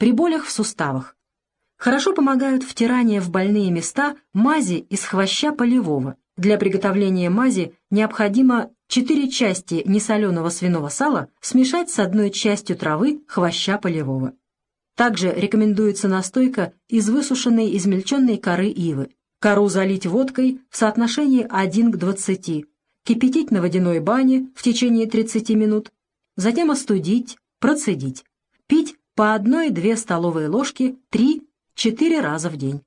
При болях в суставах. Хорошо помогают втирание в больные места мази из хвоща полевого. Для приготовления мази необходимо 4 части несоленого свиного сала смешать с одной частью травы хвоща полевого. Также рекомендуется настойка из высушенной измельченной коры ивы. Кору залить водкой в соотношении 1 к 20, кипятить на водяной бане в течение 30 минут, затем остудить, процедить. Пить по 1-2 столовые ложки 3-4 раза в день.